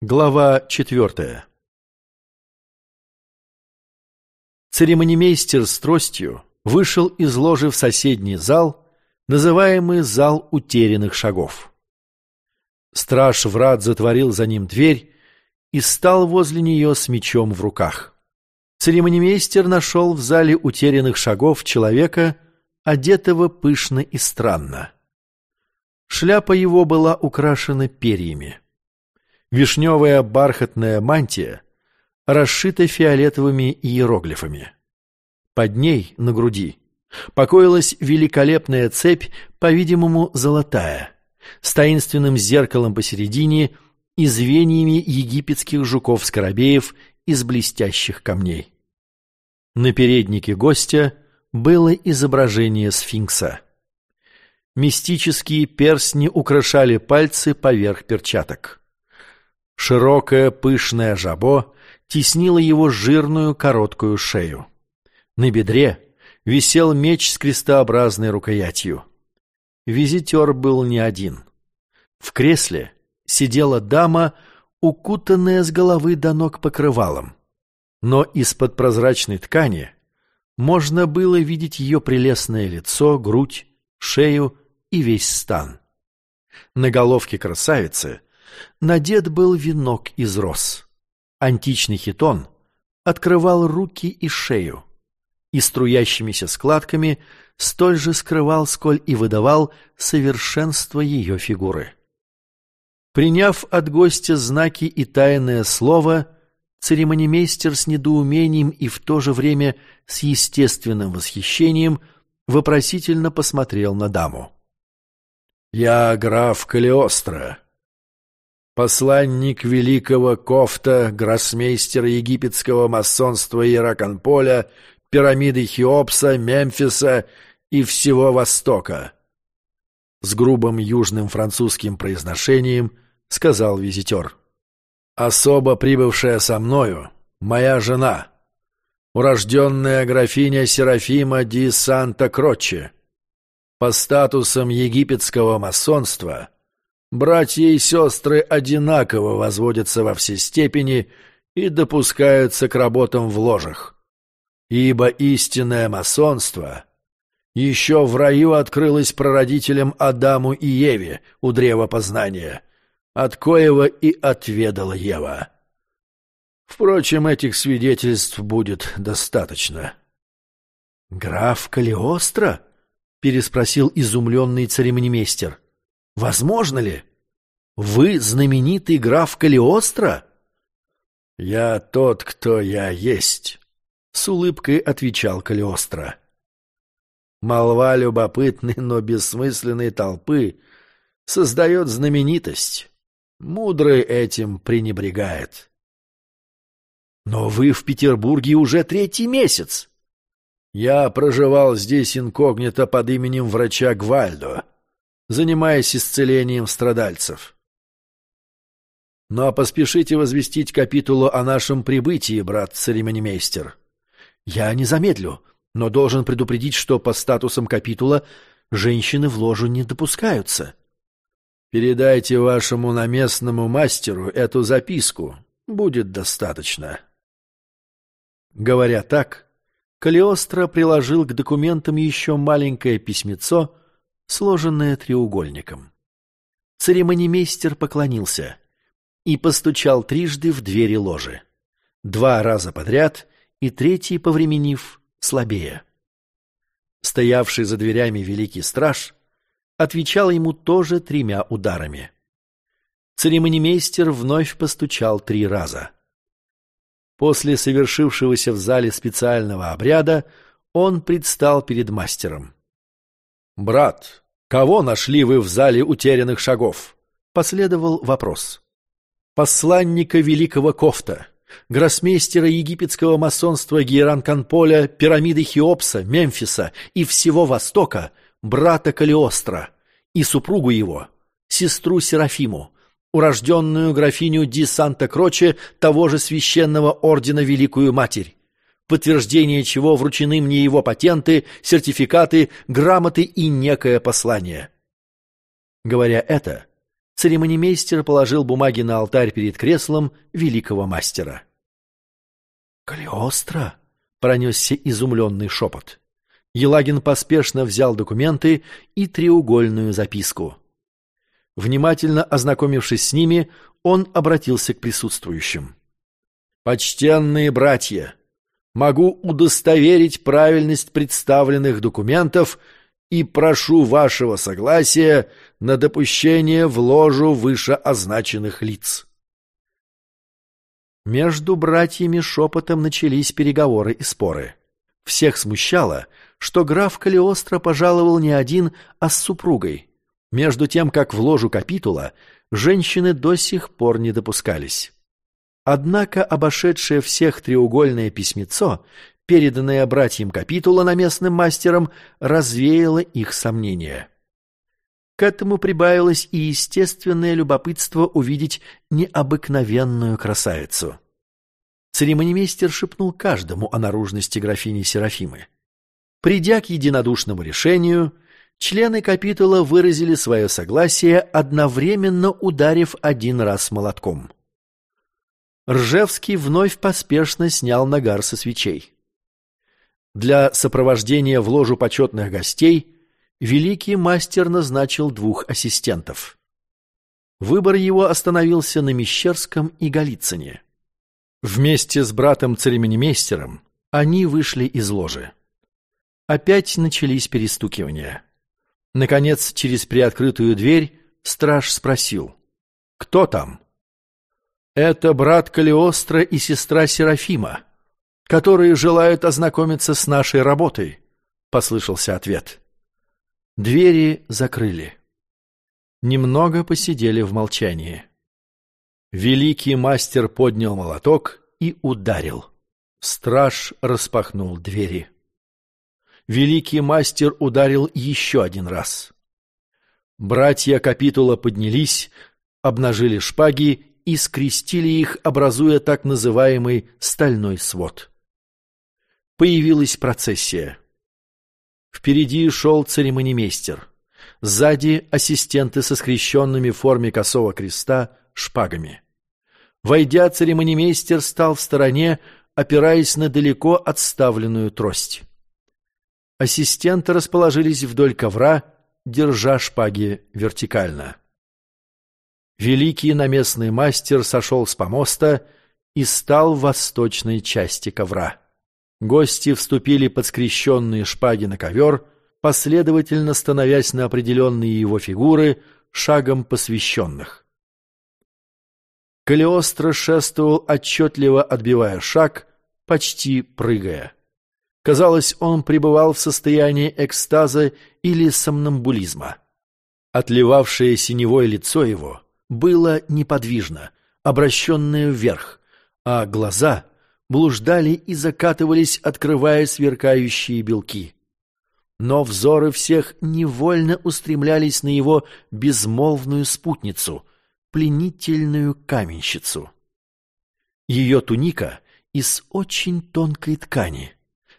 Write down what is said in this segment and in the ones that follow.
Глава четвертая Церемонимейстер с тростью вышел из ложи в соседний зал, называемый «зал утерянных шагов». Страж врат затворил за ним дверь и стал возле нее с мечом в руках. Церемонимейстер нашел в зале утерянных шагов человека, одетого пышно и странно. Шляпа его была украшена перьями. Вишневая бархатная мантия расшита фиолетовыми иероглифами. Под ней, на груди, покоилась великолепная цепь, по-видимому, золотая, с таинственным зеркалом посередине и звеньями египетских жуков-скоробеев из блестящих камней. На переднике гостя было изображение сфинкса. Мистические перстни украшали пальцы поверх перчаток. Широкое пышное жабо теснило его жирную короткую шею. На бедре висел меч с крестообразной рукоятью. Визитер был не один. В кресле сидела дама, укутанная с головы до ног покрывалом. Но из-под прозрачной ткани можно было видеть ее прелестное лицо, грудь, шею и весь стан. На головке красавицы надет был венок из роз. Античный хитон открывал руки и шею, и струящимися складками столь же скрывал, сколь и выдавал совершенство ее фигуры. Приняв от гостя знаки и тайное слово, церемонимейстер с недоумением и в то же время с естественным восхищением вопросительно посмотрел на даму. «Я граф Калиостро», посланник великого Кофта, гроссмейстер египетского масонства Ираканполя, пирамиды Хеопса, Мемфиса и всего Востока. С грубым южным французским произношением сказал визитер. Особо прибывшая со мною, моя жена, урожденная графиня Серафима ди Санта-Кроче, по статусам египетского масонства — Братья и сестры одинаково возводятся во все степени и допускаются к работам в ложах. Ибо истинное масонство еще в раю открылось прародителям Адаму и Еве у древа познания, от коего и отведала Ева. Впрочем, этих свидетельств будет достаточно. — Граф Калиостро? — переспросил изумленный церемонимейстер. — Возможно ли? Вы знаменитый граф Калиостро? Я тот, кто я есть, с улыбкой отвечал Калиостро. Молва любопытной, но бессмысленной толпы создает знаменитость. Мудрый этим пренебрегает. Но вы в Петербурге уже третий месяц. Я проживал здесь инкогнито под именем врача Гвальдо занимаясь исцелением страдальцев. Ну а поспешите возвестить капитулу о нашем прибытии, брат-церемонимейстер. Я не замедлю, но должен предупредить, что по статусам капитула женщины в ложу не допускаются. Передайте вашему наместному мастеру эту записку. Будет достаточно. Говоря так, Калиостро приложил к документам еще маленькое письмецо, сложенное треугольником. Церемонимейстер поклонился и постучал трижды в двери ложи. Два раза подряд и третий, повременив, слабее. Стоявший за дверями великий страж отвечал ему тоже тремя ударами. Церемонимейстер вновь постучал три раза. После совершившегося в зале специального обряда он предстал перед мастером. «Брат, кого нашли вы в зале утерянных шагов?» Последовал вопрос. «Посланника великого Кофта, гроссмейстера египетского масонства Гейран Канполя, пирамиды Хеопса, Мемфиса и всего Востока, брата Калиостро, и супругу его, сестру Серафиму, урожденную графиню Ди Санта-Кроче того же священного ордена Великую Матерь, подтверждение чего вручены мне его патенты, сертификаты, грамоты и некое послание. Говоря это, церемонимейстер положил бумаги на алтарь перед креслом великого мастера. «Калиостро?» — пронесся изумленный шепот. Елагин поспешно взял документы и треугольную записку. Внимательно ознакомившись с ними, он обратился к присутствующим. «Почтенные братья, могу удостоверить правильность представленных документов и прошу вашего согласия на допущение в ложу вышеозначенных лиц». Между братьями шепотом начались переговоры и споры. Всех смущало, что граф Калиостро пожаловал не один, а с супругой, между тем как в ложу капитула женщины до сих пор не допускались. Однако обошедшее всех треугольное письмецо, переданное братьям капитула наместным мастером, развеяло их сомнения. К этому прибавилось и естественное любопытство увидеть необыкновенную красавицу. Церемонимейстер шепнул каждому о наружности графини Серафимы. Придя к единодушному решению, члены капитула выразили свое согласие, одновременно ударив один раз молотком. Ржевский вновь поспешно снял нагар со свечей. Для сопровождения в ложу почетных гостей великий мастер назначил двух ассистентов. Выбор его остановился на Мещерском и Голицыне. Вместе с братом-церемонимейстером они вышли из ложи. Опять начались перестукивания. Наконец, через приоткрытую дверь страж спросил. «Кто там?» «Это брат Калиостро и сестра Серафима, которые желают ознакомиться с нашей работой», — послышался ответ. Двери закрыли. Немного посидели в молчании. Великий мастер поднял молоток и ударил. Страж распахнул двери великий мастер ударил еще один раз. Братья капитула поднялись, обнажили шпаги и скрестили их, образуя так называемый стальной свод. Появилась процессия. Впереди шел церемонимейстер. Сзади ассистенты со скрещенными в форме косого креста шпагами. Войдя, церемонимейстер стал в стороне, опираясь на далеко отставленную трость. Ассистенты расположились вдоль ковра, держа шпаги вертикально. Великий наместный мастер сошел с помоста и стал в восточной части ковра. Гости вступили под скрещенные шпаги на ковер, последовательно становясь на определенные его фигуры шагом посвященных. Калиостро шествовал, отчетливо отбивая шаг, почти прыгая. Казалось, он пребывал в состоянии экстаза или сомнамбулизма. Отливавшее синевое лицо его было неподвижно, обращенное вверх, а глаза блуждали и закатывались, открывая сверкающие белки. Но взоры всех невольно устремлялись на его безмолвную спутницу, пленительную каменщицу. Ее туника из очень тонкой ткани —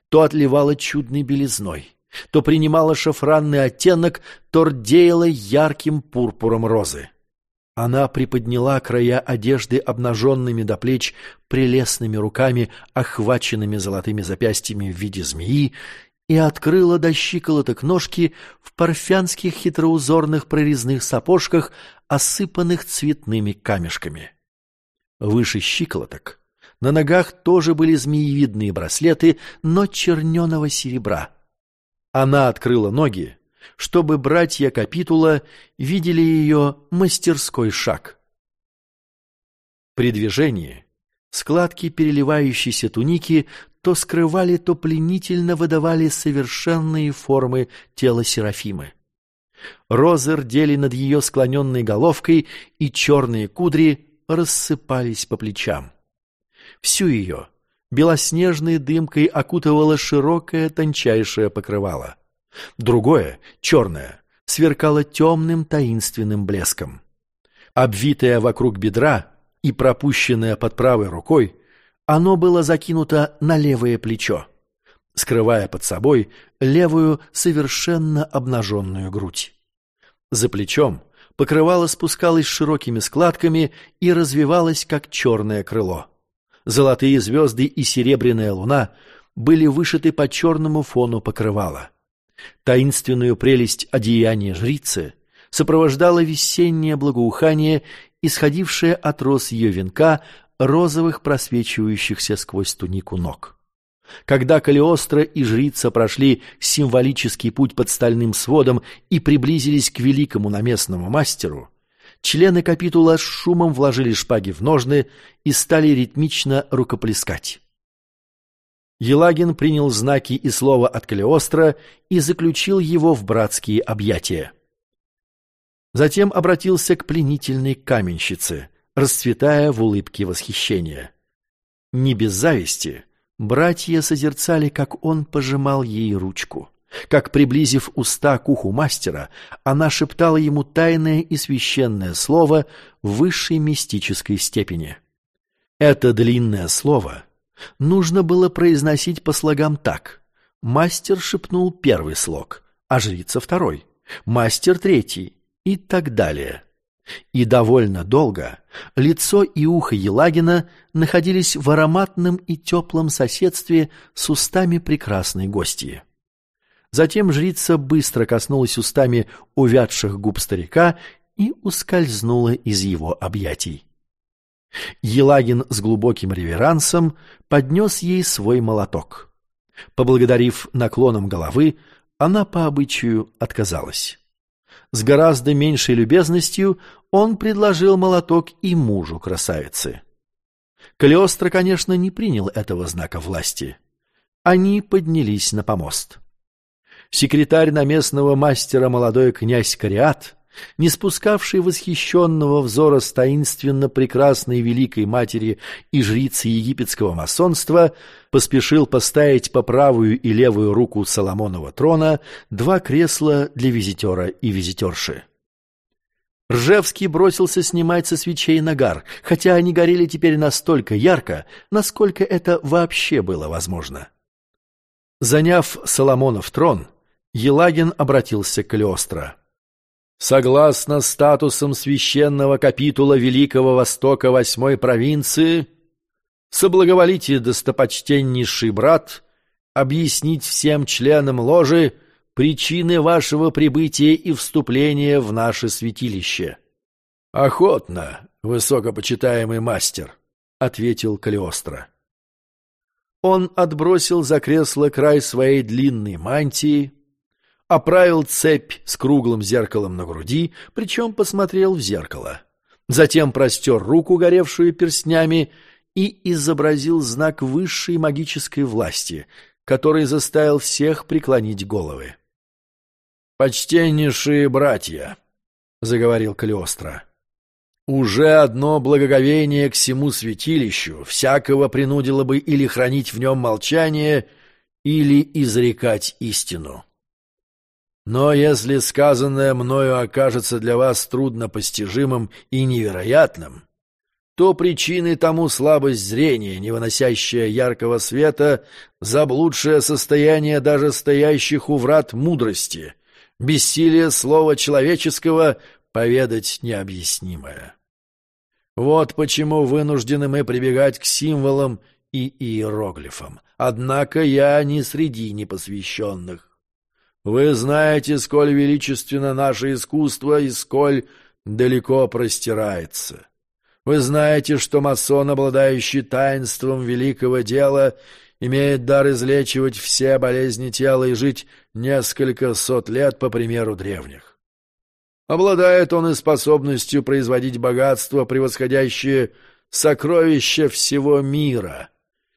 то отливала чудной белизной, то принимала шафранный оттенок, то рдеяла ярким пурпуром розы. Она приподняла края одежды обнаженными до плеч прелестными руками, охваченными золотыми запястьями в виде змеи, и открыла до щиколоток ножки в парфянских хитроузорных прорезных сапожках, осыпанных цветными камешками. Выше щиколоток на ногах тоже были змеевидные браслеты, но черненого серебра. Она открыла ноги, чтобы братья Капитула видели ее мастерской шаг. При движении складки переливающейся туники то скрывали, то пленительно выдавали совершенные формы тела Серафимы. Розы рдели над ее склоненной головкой, и черные кудри рассыпались по плечам. Всю ее белоснежной дымкой окутывало широкое тончайшее покрывало. Другое, черное, сверкало темным таинственным блеском. Обвитое вокруг бедра и пропущенное под правой рукой, оно было закинуто на левое плечо, скрывая под собой левую совершенно обнаженную грудь. За плечом Покрывало спускалось широкими складками и развивалось, как черное крыло. Золотые звезды и серебряная луна были вышиты по черному фону покрывала. Таинственную прелесть одеяния жрицы сопровождало весеннее благоухание, исходившее от роз ее венка, розовых просвечивающихся сквозь тунику ног. Когда Калиостро и жрица прошли символический путь под стальным сводом и приблизились к великому наместному мастеру, члены капитула с шумом вложили шпаги в ножны и стали ритмично рукоплескать. Елагин принял знаки и слово от Калиостро и заключил его в братские объятия. Затем обратился к пленительной каменщице, расцветая в улыбке восхищения. Не без зависти братья созерцали, как он пожимал ей ручку. Как, приблизив уста к уху мастера, она шептала ему тайное и священное слово высшей мистической степени. Это длинное слово нужно было произносить по слогам так. Мастер шепнул первый слог, а жрица второй, мастер третий и так далее. И довольно долго лицо и ухо Елагина находились в ароматном и теплом соседстве с устами прекрасной гостьи. Затем жрица быстро коснулась устами увядших губ старика и ускользнула из его объятий. Елагин с глубоким реверансом поднес ей свой молоток. Поблагодарив наклоном головы, она по обычаю отказалась. С гораздо меньшей любезностью он предложил молоток и мужу красавицы. Калиостро, конечно, не принял этого знака власти. Они поднялись на помост. Секретарь наместного мастера молодой князь Кариат не спускавший восхищенного взора с таинственно прекрасной великой матери и жрицы египетского масонства, поспешил поставить по правую и левую руку Соломонова трона два кресла для визитера и визитерши. Ржевский бросился снимать со свечей нагар, хотя они горели теперь настолько ярко, насколько это вообще было возможно. Заняв Соломонов трон, Елагин обратился к Калиостро. Согласно статусам священного капитула Великого Востока Восьмой провинции, соблаговолите, достопочтеннейший брат, объяснить всем членам ложи причины вашего прибытия и вступления в наше святилище. — Охотно, высокопочитаемый мастер, — ответил Калиостро. Он отбросил за кресло край своей длинной мантии, оправил цепь с круглым зеркалом на груди, причем посмотрел в зеркало. Затем простер руку, горевшую перстнями, и изобразил знак высшей магической власти, который заставил всех преклонить головы. «Почтеннейшие братья!» — заговорил Калиостро. «Уже одно благоговение к всему святилищу всякого принудило бы или хранить в нем молчание, или изрекать истину». Но если сказанное мною окажется для вас труднопостижимым и невероятным, то причиной тому слабость зрения, не выносящая яркого света, заблудшее состояние даже стоящих у врат мудрости, бессилие слова человеческого поведать необъяснимое. Вот почему вынуждены мы прибегать к символам и иероглифам. Однако я не среди непосвященных. Вы знаете, сколь величественно наше искусство и сколь далеко простирается. Вы знаете, что масон, обладающий таинством великого дела, имеет дар излечивать все болезни тела и жить несколько сот лет, по примеру древних. Обладает он и способностью производить богатство, превосходящее сокровища всего мира,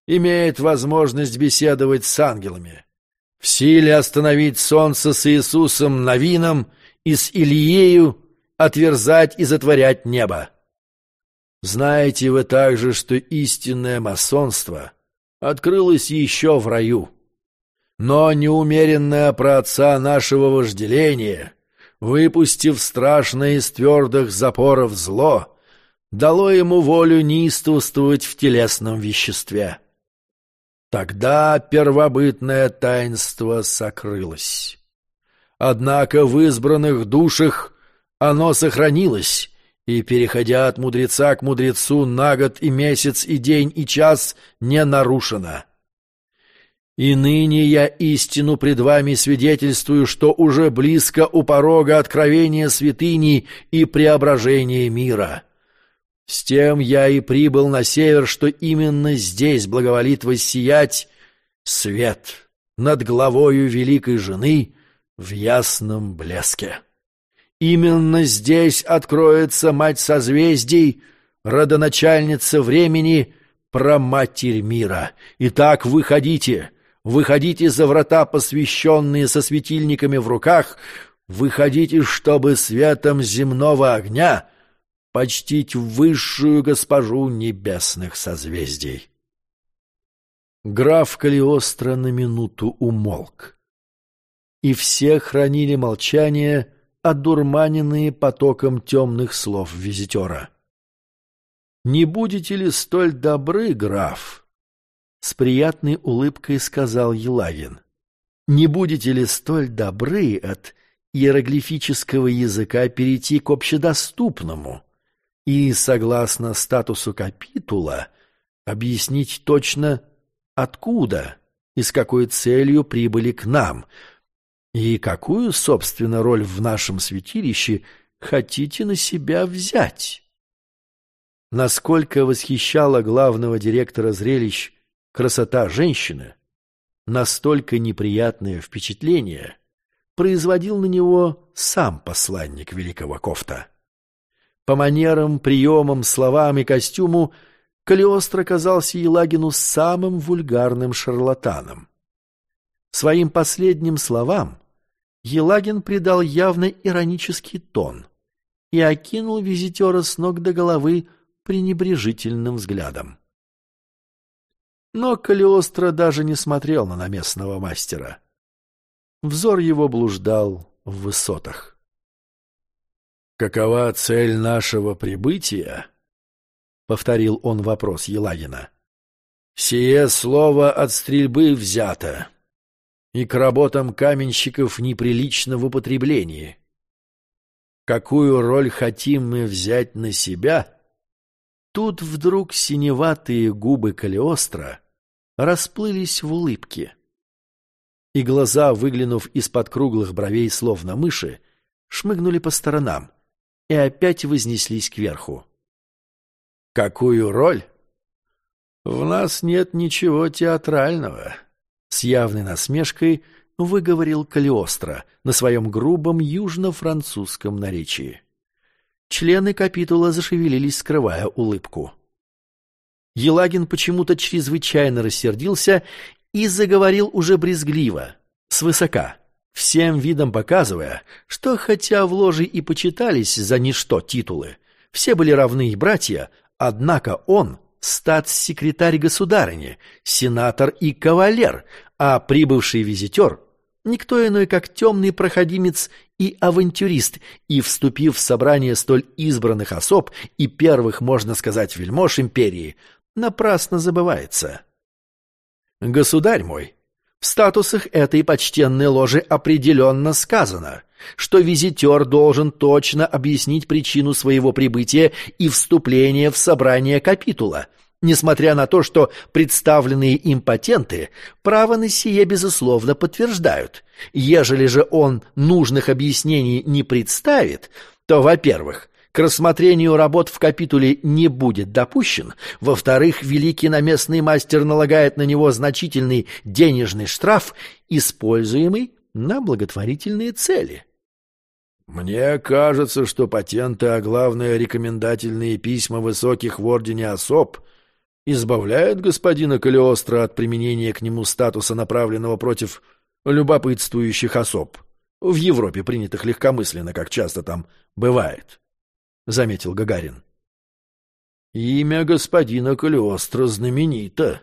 имеет возможность беседовать с ангелами, в силе остановить солнце с Иисусом Новином и с Ильею, отверзать и затворять небо. Знаете вы также, что истинное масонство открылось еще в раю. Но неумеренное праотца нашего вожделения, выпустив страшное из твердых запоров зло, дало ему волю неистовствовать в телесном веществе. Тогда первобытное таинство сокрылось. Однако в избранных душах оно сохранилось, и, переходя от мудреца к мудрецу на год и месяц и день и час, не нарушено. И ныне я истину пред вами свидетельствую, что уже близко у порога откровения святыни и преображения мира. С тем я и прибыл на север, что именно здесь благоволит воссиять свет над главою великой жены в ясном блеске. Именно здесь откроется мать созвездий, родоначальница времени, проматерь мира. Итак, выходите, выходите за врата, посвященные со светильниками в руках, выходите, чтобы светом земного огня почтить высшую госпожу небесных созвездий. Граф Калиостро на минуту умолк. И все хранили молчание, одурманенные потоком темных слов визитера. «Не будете ли столь добры, граф?» С приятной улыбкой сказал Елагин. «Не будете ли столь добры от иероглифического языка перейти к общедоступному и, согласно статусу капитула, объяснить точно, откуда и с какой целью прибыли к нам, и какую, собственно, роль в нашем святилище хотите на себя взять? Насколько восхищала главного директора зрелищ красота женщины, настолько неприятное впечатление производил на него сам посланник великого Кофта. По манерам, приемам, словам и костюму Калиостро казался Елагину самым вульгарным шарлатаном. Своим последним словам Елагин придал явно иронический тон и окинул визитера с ног до головы пренебрежительным взглядом. Но Калиостро даже не смотрел на наместного мастера. Взор его блуждал в высотах. «Какова цель нашего прибытия?» — повторил он вопрос Елагина. «Сие слово от стрельбы взято, и к работам каменщиков неприлично в употреблении. Какую роль хотим мы взять на себя?» Тут вдруг синеватые губы Калиостро расплылись в улыбке, и глаза, выглянув из-под круглых бровей, словно мыши, шмыгнули по сторонам и опять вознеслись кверху. Какую роль? В нас нет ничего театрального. С явной насмешкой выговорил Калиостро на своем грубом южно-французском наречии. Члены капитула зашевелились, скрывая улыбку. Елагин почему-то чрезвычайно рассердился и заговорил уже брезгливо, свысока, всем видом показывая, что хотя в ложе и почитались за ничто титулы, все были равны и братья, Однако он — статс-секретарь государыни, сенатор и кавалер, а прибывший визитер — никто иной, как темный проходимец и авантюрист, и, вступив в собрание столь избранных особ и первых, можно сказать, вельмож империи, напрасно забывается. «Государь мой», в статусах этой почтенной ложи определенно сказано, что визитер должен точно объяснить причину своего прибытия и вступления в собрание капитула, несмотря на то, что представленные им патенты право на сие безусловно подтверждают. Ежели же он нужных объяснений не представит, то, во-первых, к рассмотрению работ в капитуле не будет допущен, во-вторых, великий наместный мастер налагает на него значительный денежный штраф, используемый на благотворительные цели. Мне кажется, что патенты, а главное рекомендательные письма высоких в ордене особ избавляют господина Калиостро от применения к нему статуса, направленного против любопытствующих особ, в Европе принятых легкомысленно, как часто там бывает. — заметил Гагарин. «Имя господина Калиостро знаменито».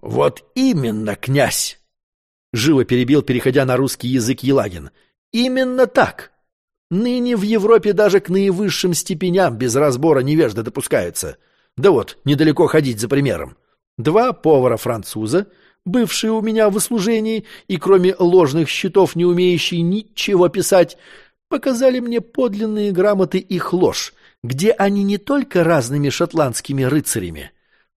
«Вот именно, князь!» — живо перебил, переходя на русский язык Елагин. «Именно так! Ныне в Европе даже к наивысшим степеням без разбора невежда допускается. Да вот, недалеко ходить за примером. Два повара-француза, бывшие у меня в услужении и кроме ложных счетов не умеющие ничего писать, показали мне подлинные грамоты их ложь, где они не только разными шотландскими рыцарями,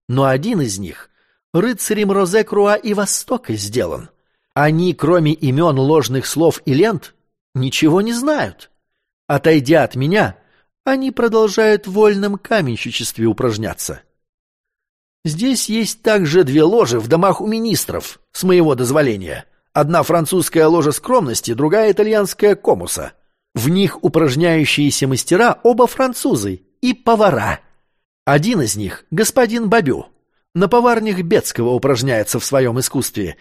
но один из них рыцарем Розе Круа и Востока сделан. Они, кроме имен ложных слов и лент, ничего не знают. Отойдя от меня, они продолжают в вольном каменщичестве упражняться. Здесь есть также две ложи в домах у министров, с моего дозволения. Одна французская ложа скромности, другая итальянская комуса. В них упражняющиеся мастера оба французы и повара. Один из них — господин Бабю. На поварнях Бетского упражняется в своем искусстве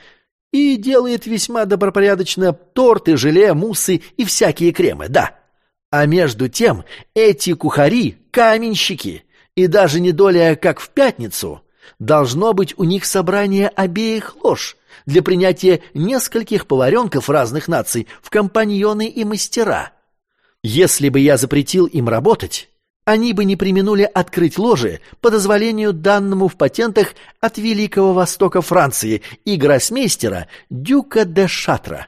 и делает весьма добропорядочно торты, желе, муссы и всякие кремы, да. А между тем эти кухари — каменщики, и даже не доля как в пятницу — Должно быть у них собрание обеих лож для принятия нескольких поваренков разных наций в компаньоны и мастера. Если бы я запретил им работать, они бы не применули открыть ложи по дозволению данному в патентах от Великого Востока Франции и гроссмейстера Дюка де Шатра.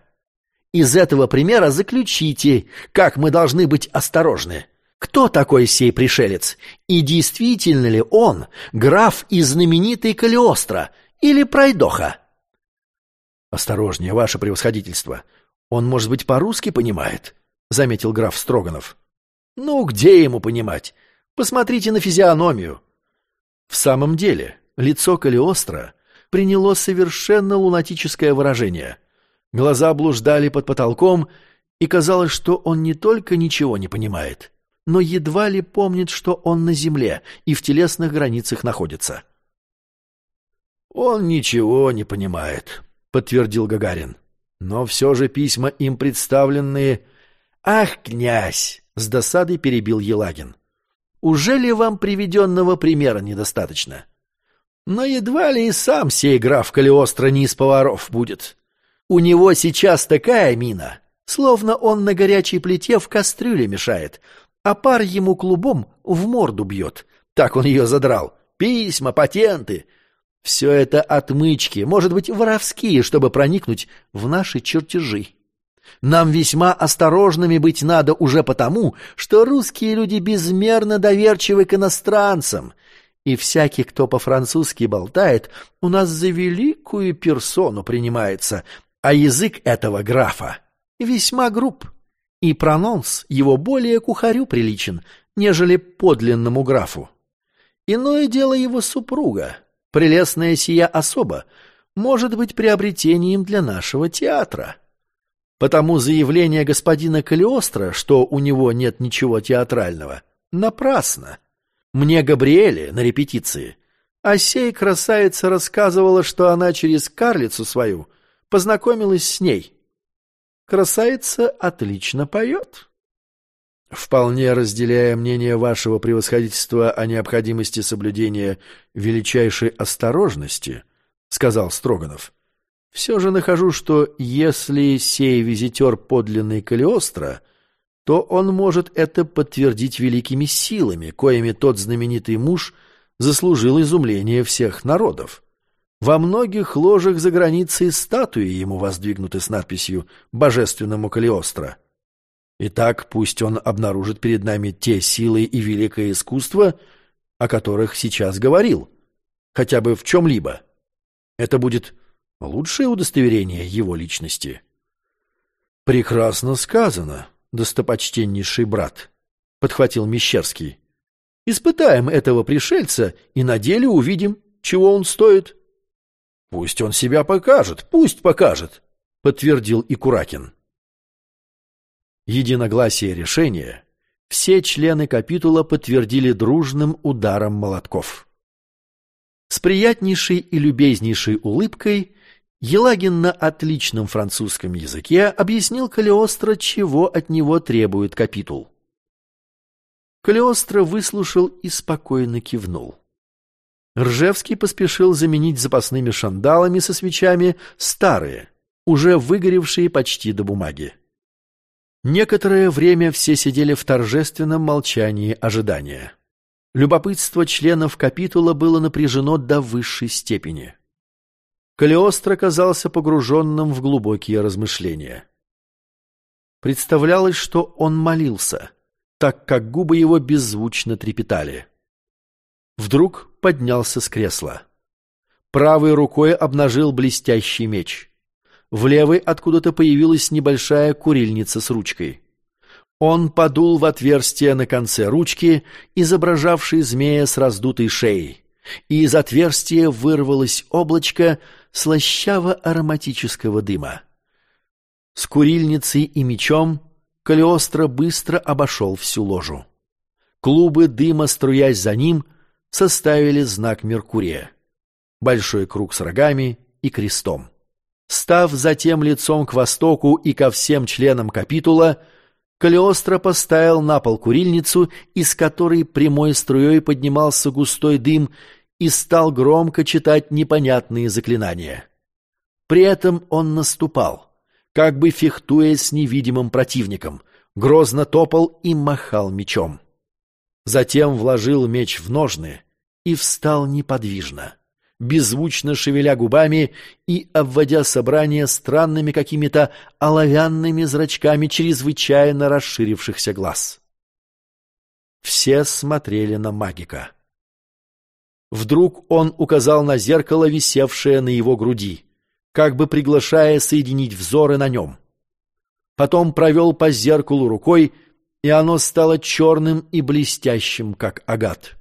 Из этого примера заключите, как мы должны быть осторожны. Кто такой сей пришелец? И действительно ли он граф из знаменитой Калиостро или Пройдоха? Осторожнее, ваше превосходительство. Он, может быть, по-русски понимает, заметил граф Строганов. Ну, где ему понимать? Посмотрите на физиономию. В самом деле, лицо Калиостро приняло совершенно лунатическое выражение. Глаза блуждали под потолком, и казалось, что он не только ничего не понимает, но едва ли помнит, что он на земле и в телесных границах находится. «Он ничего не понимает», — подтвердил Гагарин. «Но все же письма им представленные...» «Ах, князь!» — с досадой перебил Елагин. «Уже ли вам приведенного примера недостаточно?» «Но едва ли и сам сей граф Калиостро не из поваров будет. У него сейчас такая мина, словно он на горячей плите в кастрюле мешает, а пар ему клубом в морду бьет. Так он ее задрал. Письма, патенты. Все это отмычки, может быть, воровские, чтобы проникнуть в наши чертежи. Нам весьма осторожными быть надо уже потому, что русские люди безмерно доверчивы к иностранцам, и всякий, кто по-французски болтает, у нас за великую персону принимается, а язык этого графа весьма груб и прононс его более кухарю приличен, нежели подлинному графу. Иное дело его супруга, прелестная сия особа, может быть приобретением для нашего театра. Потому заявление господина Калиостро, что у него нет ничего театрального, напрасно. Мне Габриэле на репетиции, а сей красавица рассказывала, что она через карлицу свою познакомилась с ней, Красавица отлично поет. Вполне разделяя мнение вашего превосходительства о необходимости соблюдения величайшей осторожности, сказал Строганов, все же нахожу, что если сей визитер подлинный Калиостро, то он может это подтвердить великими силами, коими тот знаменитый муж заслужил изумление всех народов. Во многих ложах за границей статуи ему воздвигнуты с надписью «Божественному Калиостро». Итак, пусть он обнаружит перед нами те силы и великое искусство, о которых сейчас говорил, хотя бы в чем-либо. Это будет лучшее удостоверение его личности. «Прекрасно сказано, достопочтеннейший брат», — подхватил Мещерский. «Испытаем этого пришельца и на деле увидим, чего он стоит». Пусть он себя покажет, пусть покажет, подтвердил и Куракин. Единогласие решения все члены капитула подтвердили дружным ударом молотков. С приятнейшей и любезнейшей улыбкой Елагин на отличном французском языке объяснил Калиостро, чего от него требует капитул. Калиостро выслушал и спокойно кивнул. Ржевский поспешил заменить запасными шандалами со свечами старые, уже выгоревшие почти до бумаги. Некоторое время все сидели в торжественном молчании ожидания. Любопытство членов капитула было напряжено до высшей степени. Калиостро казался погруженным в глубокие размышления. Представлялось, что он молился, так как губы его беззвучно трепетали. Вдруг поднялся с кресла. Правой рукой обнажил блестящий меч. В левой откуда-то появилась небольшая курильница с ручкой. Он подул в отверстие на конце ручки, изображавшей змея с раздутой шеей, и из отверстия вырвалось облачко слащаво-ароматического дыма. С курильницей и мечом Калиостро быстро обошел всю ложу. Клубы дыма, струясь за ним, составили знак Меркурия. Большой круг с рогами и крестом. Став затем лицом к востоку и ко всем членам капитула, Калиостро поставил на пол курильницу, из которой прямой струей поднимался густой дым, и стал громко читать непонятные заклинания. При этом он наступал, как бы фехтуя с невидимым противником, грозно топал и махал мечом. Затем вложил меч в ножны и встал неподвижно, беззвучно шевеля губами и обводя собрание странными какими-то оловянными зрачками чрезвычайно расширившихся глаз. Все смотрели на магика. Вдруг он указал на зеркало, висевшее на его груди, как бы приглашая соединить взоры на нем. Потом провел по зеркалу рукой, и оно стало черным и блестящим, как агат.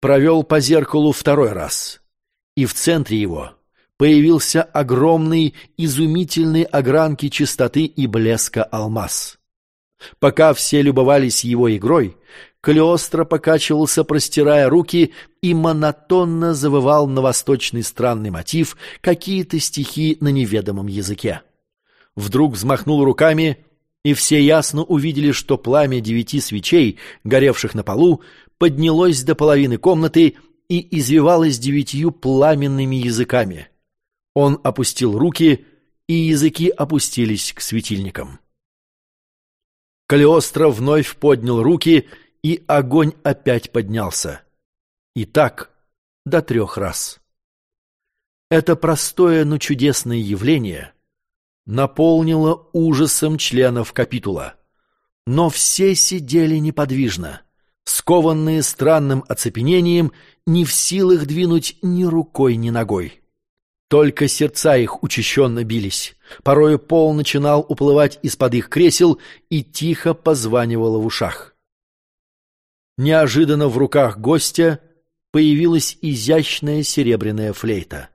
Провел по зеркалу второй раз, и в центре его появился огромный, изумительный огранки чистоты и блеска алмаз. Пока все любовались его игрой, Калиостро покачивался, простирая руки, и монотонно завывал на восточный странный мотив какие-то стихи на неведомом языке. Вдруг взмахнул руками, и все ясно увидели, что пламя девяти свечей, горевших на полу, поднялось до половины комнаты и извивалось девятью пламенными языками. Он опустил руки, и языки опустились к светильникам. Калиостро вновь поднял руки, и огонь опять поднялся. И так до трех раз. Это простое, но чудесное явление наполнило ужасом членов капитула. Но все сидели неподвижно, скованные странным оцепенением, не в силах двинуть ни рукой, ни ногой. Только сердца их учащенно бились. Порою пол начинал уплывать из-под их кресел и тихо позванивало в ушах. Неожиданно в руках гостя появилась изящная серебряная флейта.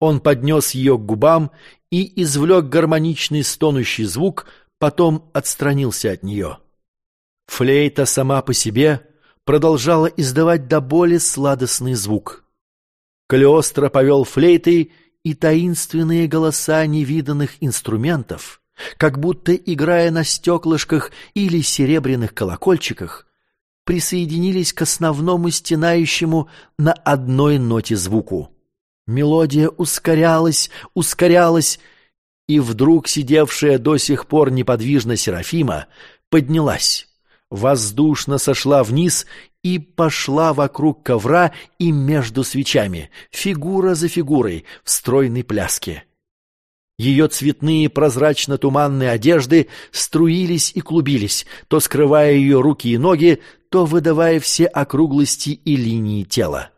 Он поднес ее к губам и извлек гармоничный стонущий звук, потом отстранился от нее. Флейта сама по себе продолжала издавать до боли сладостный звук — Калиостро повел флейтой, и таинственные голоса невиданных инструментов, как будто играя на стеклышках или серебряных колокольчиках, присоединились к основному стенающему на одной ноте звуку. Мелодия ускорялась, ускорялась, и вдруг сидевшая до сих пор неподвижно Серафима поднялась воздушно сошла вниз и пошла вокруг ковра и между свечами, фигура за фигурой, в стройной пляске. Ее цветные прозрачно-туманные одежды струились и клубились, то скрывая ее руки и ноги, то выдавая все округлости и линии тела.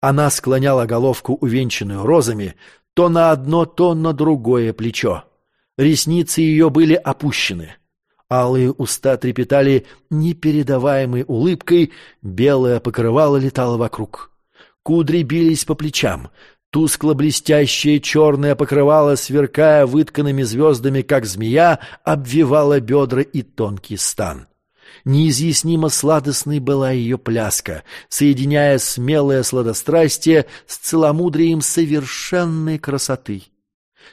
Она склоняла головку, увенчанную розами, то на одно, то на другое плечо. Ресницы ее были опущены. Алые уста трепетали непередаваемой улыбкой, белое покрывало летало вокруг. Кудри бились по плечам, тускло-блестящее черное покрывало, сверкая вытканными звездами, как змея, обвивало бедра и тонкий стан. Неизъяснимо сладостной была ее пляска, соединяя смелое сладострастие с целомудрием совершенной красоты.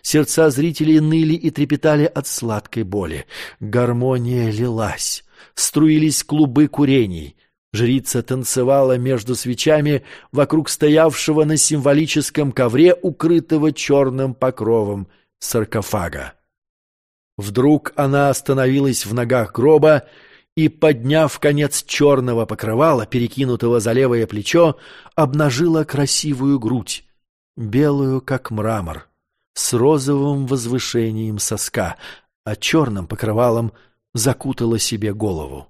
Сердца зрителей ныли и трепетали от сладкой боли. Гармония лилась. Струились клубы курений. Жрица танцевала между свечами вокруг стоявшего на символическом ковре, укрытого черным покровом саркофага. Вдруг она остановилась в ногах гроба и, подняв конец черного покрывала, перекинутого за левое плечо, обнажила красивую грудь, белую, как мрамор с розовым возвышением соска, а черным покрывалом закутала себе голову.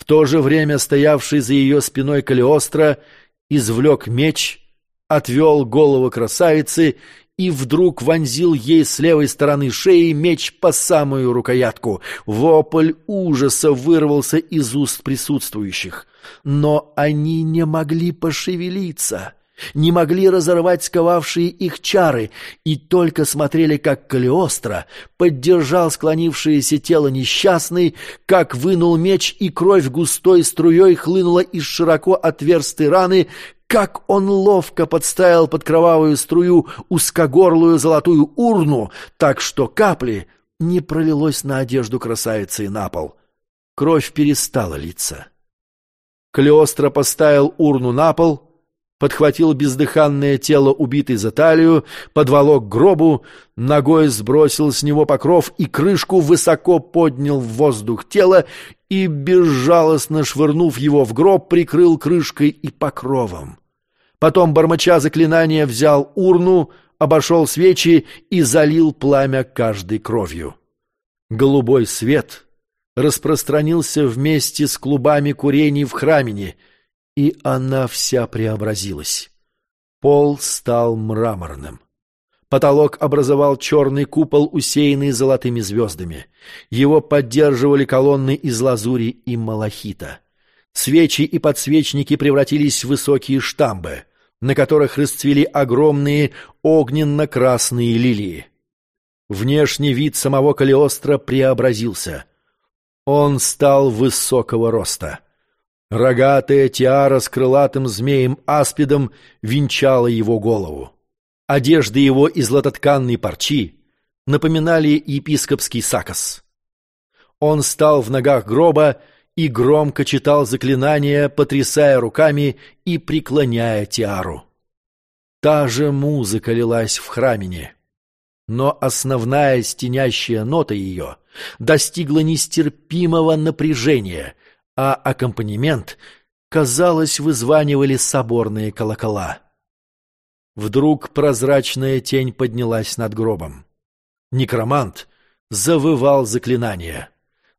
В то же время стоявший за ее спиной Калиостро извлек меч, отвел голову красавицы и вдруг вонзил ей с левой стороны шеи меч по самую рукоятку. Вопль ужаса вырвался из уст присутствующих. Но они не могли пошевелиться не могли разорвать сковавшие их чары и только смотрели, как Калиостро поддержал склонившееся тело несчастной, как вынул меч, и кровь густой струей хлынула из широко отверстой раны, как он ловко подставил под кровавую струю узкогорлую золотую урну, так что капли не пролилось на одежду красавицы и на пол. Кровь перестала литься. Калиостро поставил урну на пол — подхватил бездыханное тело убитой за талию, подволок к гробу, ногой сбросил с него покров и крышку, высоко поднял в воздух тело и, безжалостно швырнув его в гроб, прикрыл крышкой и покровом. Потом, бормоча заклинания, взял урну, обошел свечи и залил пламя каждой кровью. Голубой свет распространился вместе с клубами курений в храмине — и она вся преобразилась. Пол стал мраморным. Потолок образовал черный купол, усеянный золотыми звездами. Его поддерживали колонны из лазури и малахита. Свечи и подсвечники превратились в высокие штамбы, на которых расцвели огромные огненно-красные лилии. Внешний вид самого Калиостро преобразился. Он стал высокого роста. Рогатая тиара с крылатым змеем-аспидом венчала его голову. Одежды его из лототканной парчи напоминали епископский сакос. Он стал в ногах гроба и громко читал заклинания, потрясая руками и преклоняя тиару. Та же музыка лилась в храмине, но основная стенящая нота ее достигла нестерпимого напряжения — а аккомпанемент, казалось, вызванивали соборные колокола. Вдруг прозрачная тень поднялась над гробом. Некромант завывал заклинание.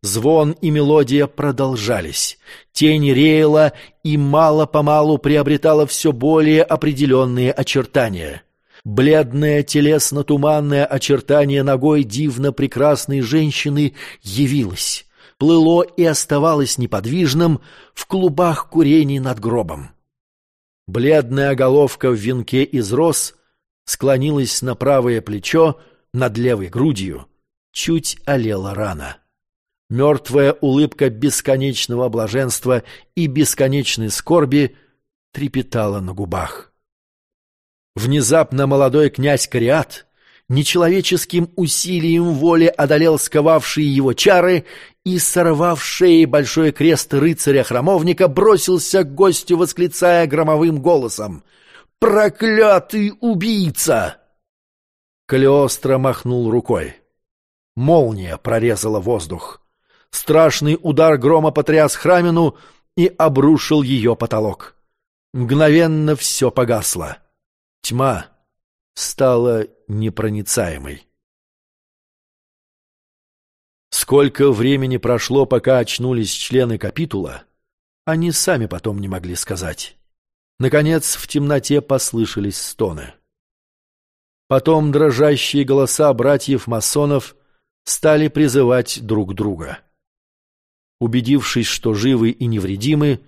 Звон и мелодия продолжались. Тень реяла и мало-помалу приобретала все более определенные очертания. Бледное телесно-туманное очертание ногой дивно прекрасной женщины явилось плыло и оставалось неподвижным в клубах курений над гробом. Бледная головка в венке из роз склонилась на правое плечо над левой грудью, чуть олела рана. Мертвая улыбка бесконечного блаженства и бесконечной скорби трепетала на губах. Внезапно молодой князь Кариат нечеловеческим усилием воли одолел сковавшие его чары и, сорвав шеи большой крест рыцаря-храмовника, бросился к гостю, восклицая громовым голосом «Проклятый убийца!» Калиостро махнул рукой. Молния прорезала воздух. Страшный удар грома потряс храмину и обрушил ее потолок. Мгновенно все погасло. Тьма стала непроницаемой. Сколько времени прошло, пока очнулись члены капитула, они сами потом не могли сказать. Наконец в темноте послышались стоны. Потом дрожащие голоса братьев-масонов стали призывать друг друга. Убедившись, что живы и невредимы,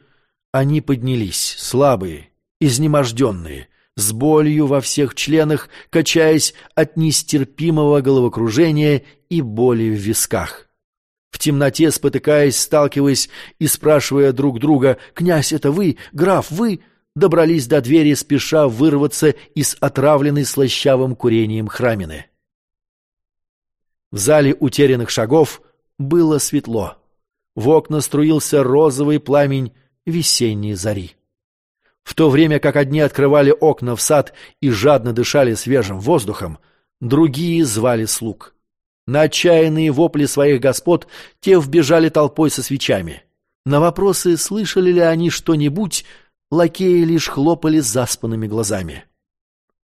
они поднялись, слабые, изнеможденные, с болью во всех членах, качаясь от нестерпимого головокружения и боли в висках. В темноте, спотыкаясь, сталкиваясь и спрашивая друг друга «Князь, это вы? Граф, вы?» добрались до двери, спеша вырваться из отравленной слащавым курением храмины. В зале утерянных шагов было светло. В окна струился розовый пламень весенней зари. В то время как одни открывали окна в сад и жадно дышали свежим воздухом, другие звали слуг. На отчаянные вопли своих господ те вбежали толпой со свечами. На вопросы, слышали ли они что-нибудь, лакеи лишь хлопали заспанными глазами.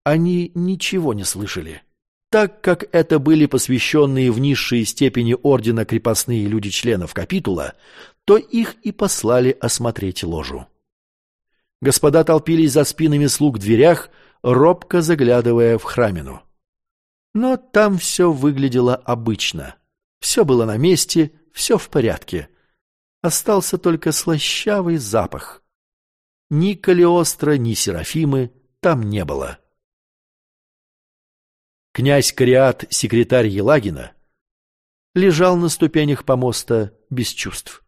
Они ничего не слышали. так как это были посвященные в низшие степени ордена крепостные люди членов капитула, то их и послали осмотреть ложу. Господа толпились за спинами слуг в дверях, робко заглядывая в храмину. Но там все выглядело обычно. Все было на месте, все в порядке. Остался только слащавый запах. Ни Калиостро, ни Серафимы там не было. Князь Кариат, секретарь Елагина, лежал на ступенях помоста без чувств.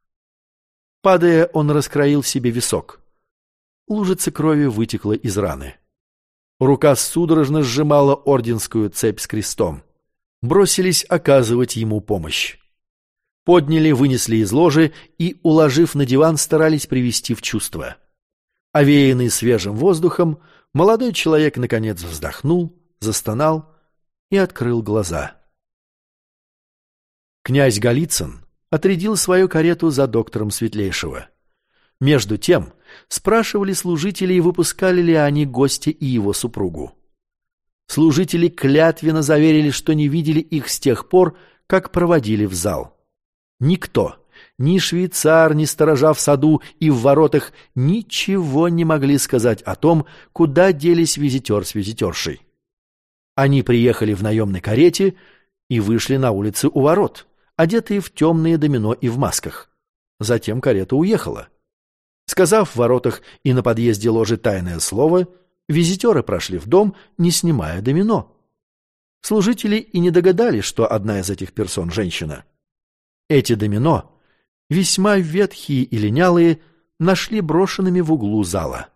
Падая, он раскроил себе висок. Лужица крови вытекла из раны. Рука судорожно сжимала орденскую цепь с крестом. Бросились оказывать ему помощь. Подняли, вынесли из ложи и, уложив на диван, старались привести в чувство. Овеянный свежим воздухом, молодой человек наконец вздохнул, застонал и открыл глаза. Князь Голицын отрядил свою карету за доктором Светлейшего. Между тем спрашивали служителей, выпускали ли они гостя и его супругу. Служители клятвенно заверили, что не видели их с тех пор, как проводили в зал. Никто, ни швейцар, ни сторожа в саду и в воротах ничего не могли сказать о том, куда делись визитер с визитершей. Они приехали в наемной карете и вышли на улицы у ворот, одетые в темные домино и в масках. Затем карета уехала. Сказав в воротах и на подъезде ложи тайное слово, визитеры прошли в дом, не снимая домино. Служители и не догадались, что одна из этих персон — женщина. Эти домино, весьма ветхие и линялые, нашли брошенными в углу зала.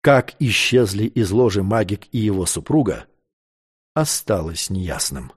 Как исчезли из ложи магик и его супруга, осталось неясным.